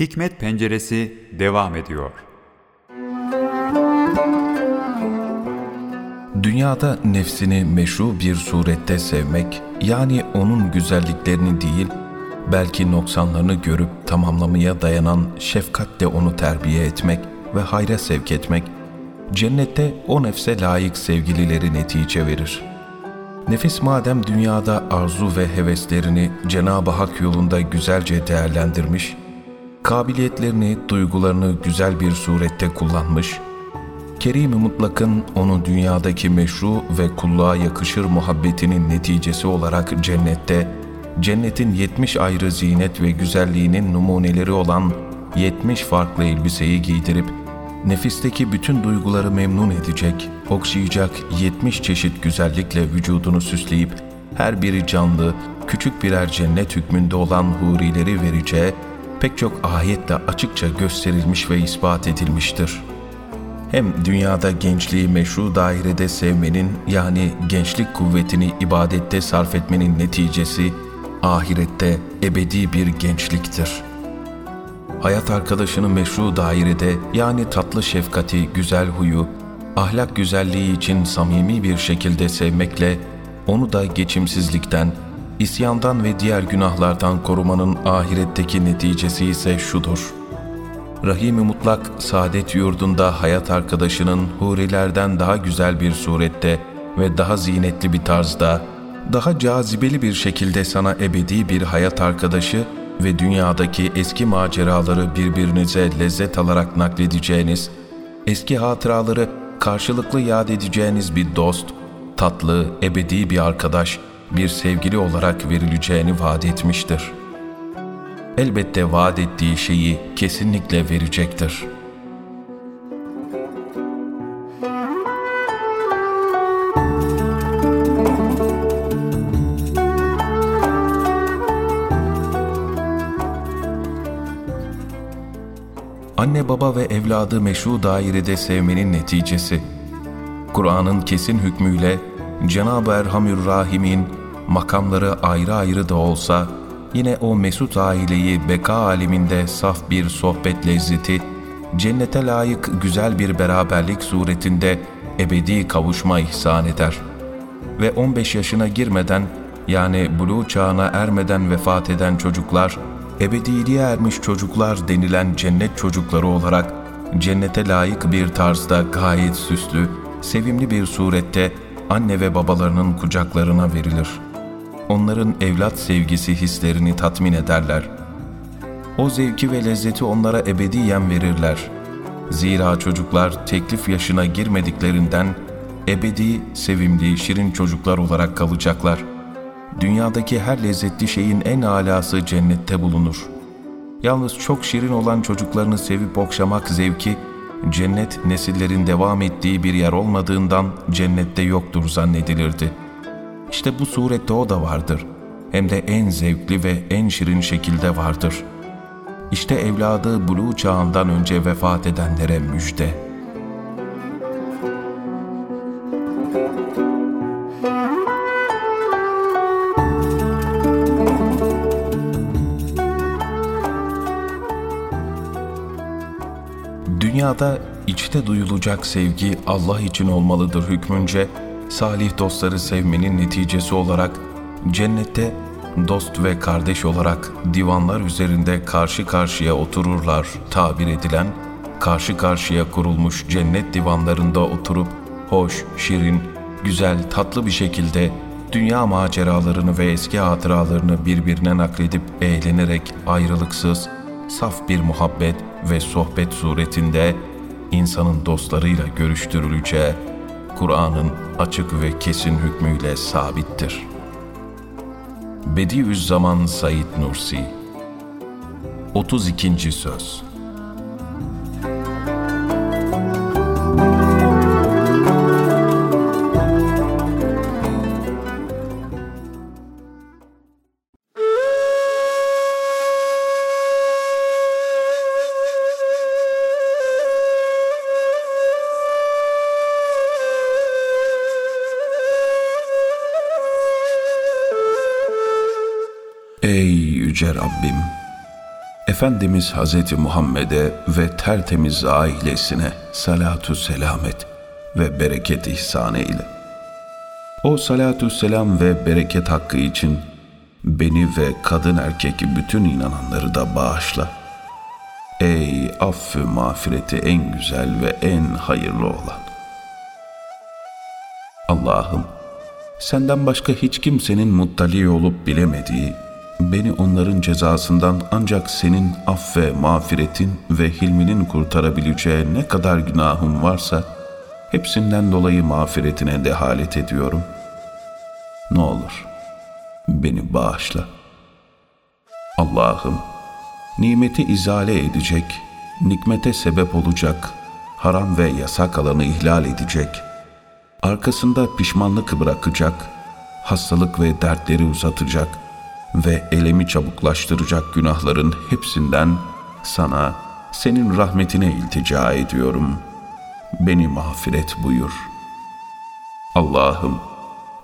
Hikmet Penceresi devam ediyor. Dünyada nefsini meşru bir surette sevmek, yani onun güzelliklerini değil, belki noksanlarını görüp tamamlamaya dayanan şefkatle onu terbiye etmek ve hayra sevk etmek, cennette o nefse layık sevgilileri netice verir. Nefis madem dünyada arzu ve heveslerini Cenab-ı Hak yolunda güzelce değerlendirmiş, kabiliyetlerini, duygularını güzel bir surette kullanmış, Kerim-i Mutlak'ın onu dünyadaki meşru ve kulluğa yakışır muhabbetinin neticesi olarak cennette, cennetin 70 ayrı zinet ve güzelliğinin numuneleri olan 70 farklı elbiseyi giydirip, nefisteki bütün duyguları memnun edecek, okşayacak 70 çeşit güzellikle vücudunu süsleyip, her biri canlı, küçük birer cennet hükmünde olan hurileri vereceği, pek çok ayetle açıkça gösterilmiş ve ispat edilmiştir. Hem dünyada gençliği meşru dairede sevmenin yani gençlik kuvvetini ibadette sarf etmenin neticesi ahirette ebedi bir gençliktir. Hayat arkadaşını meşru dairede yani tatlı şefkati, güzel huyu, ahlak güzelliği için samimi bir şekilde sevmekle onu da geçimsizlikten, isyandan ve diğer günahlardan korumanın ahiretteki neticesi ise şudur. Rahim-i Mutlak saadet yurdunda hayat arkadaşının hurilerden daha güzel bir surette ve daha zinetli bir tarzda, daha cazibeli bir şekilde sana ebedi bir hayat arkadaşı ve dünyadaki eski maceraları birbirinize lezzet alarak nakledeceğiniz, eski hatıraları karşılıklı yad edeceğiniz bir dost, tatlı, ebedi bir arkadaş, bir sevgili olarak verileceğini vaat etmiştir. Elbette vaat ettiği şeyi kesinlikle verecektir. Anne baba ve evladı meşru dairede sevmenin neticesi. Kur'an'ın kesin hükmüyle Cenab-ı Erhamür Rahim'in makamları ayrı ayrı da olsa yine o mesut aileyi beka aleminde saf bir sohbet lezzeti, cennete layık güzel bir beraberlik suretinde ebedi kavuşma ihsan eder. Ve 15 yaşına girmeden yani buluğ çağına ermeden vefat eden çocuklar, ebediliğe ermiş çocuklar denilen cennet çocukları olarak cennete layık bir tarzda gayet süslü, sevimli bir surette anne ve babalarının kucaklarına verilir. Onların evlat sevgisi hislerini tatmin ederler. O zevki ve lezzeti onlara ebediyen verirler. Zira çocuklar teklif yaşına girmediklerinden ebedi, sevimli, şirin çocuklar olarak kalacaklar. Dünyadaki her lezzetli şeyin en alası cennette bulunur. Yalnız çok şirin olan çocuklarını sevip okşamak zevki, cennet nesillerin devam ettiği bir yer olmadığından cennette yoktur zannedilirdi. İşte bu surette o da vardır. Hem de en zevkli ve en şirin şekilde vardır. İşte evladı buluğ çağından önce vefat edenlere müjde. Dünyada içte duyulacak sevgi Allah için olmalıdır hükmünce, salih dostları sevmenin neticesi olarak cennette dost ve kardeş olarak divanlar üzerinde karşı karşıya otururlar tabir edilen, karşı karşıya kurulmuş cennet divanlarında oturup hoş, şirin, güzel, tatlı bir şekilde dünya maceralarını ve eski hatıralarını birbirine nakledip eğlenerek ayrılıksız, saf bir muhabbet ve sohbet suretinde insanın dostlarıyla görüştürüleceği Kur'an'ın açık ve kesin hükmüyle sabittir. Bediüzzaman Said Nursi 32. Söz Ey Yüce Rabbim! Efendimiz Hz. Muhammed'e ve tertemiz ailesine salatu selamet ve bereket ihsan eyle. O salatu selam ve bereket hakkı için beni ve kadın erkek bütün inananları da bağışla. Ey affı mağfireti en güzel ve en hayırlı olan. Allah'ım, senden başka hiç kimsenin muttali olup bilemediği, beni onların cezasından ancak senin aff ve mağfiretin ve hilminin kurtarabileceği ne kadar günahım varsa, hepsinden dolayı mağfiretine dehalet ediyorum. Ne olur, beni bağışla. Allah'ım, nimeti izale edecek, nikmete sebep olacak, haram ve yasak alanı ihlal edecek, arkasında pişmanlık bırakacak, hastalık ve dertleri uzatacak ve elemi çabuklaştıracak günahların hepsinden sana, senin rahmetine iltica ediyorum. Beni mağfiret buyur. Allah'ım,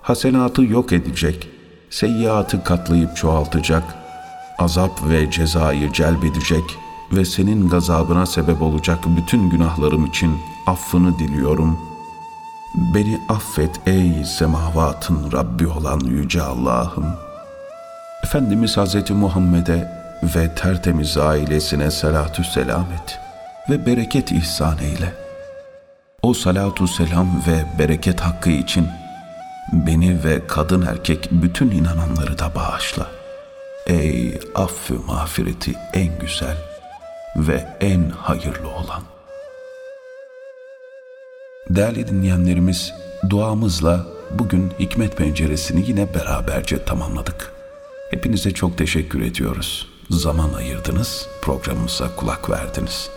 hasenatı yok edecek, seyyiatı katlayıp çoğaltacak, azap ve cezayı celbedecek ve senin gazabına sebep olacak bütün günahlarım için affını diliyorum. Beni affet ey semavatın Rabbi olan Yüce Allah'ım. Efendimiz Hz. Muhammed'e ve tertemiz ailesine salatü selam et ve bereket ihsan eyle. O salatu selam ve bereket hakkı için beni ve kadın erkek bütün inananları da bağışla. Ey affı mağfireti en güzel ve en hayırlı olan. Değerli dinleyenlerimiz, duamızla bugün Hikmet Penceresi'ni yine beraberce tamamladık. Hepinize çok teşekkür ediyoruz. Zaman ayırdınız, programımıza kulak verdiniz.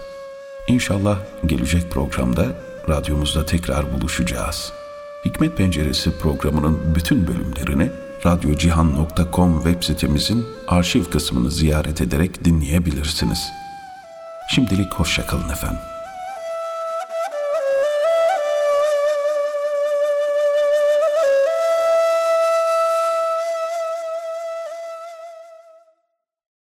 İnşallah gelecek programda radyomuzda tekrar buluşacağız. Hikmet Penceresi programının bütün bölümlerini radyocihan.com web sitemizin arşiv kısmını ziyaret ederek dinleyebilirsiniz. Şimdilik hoşçakalın efendim.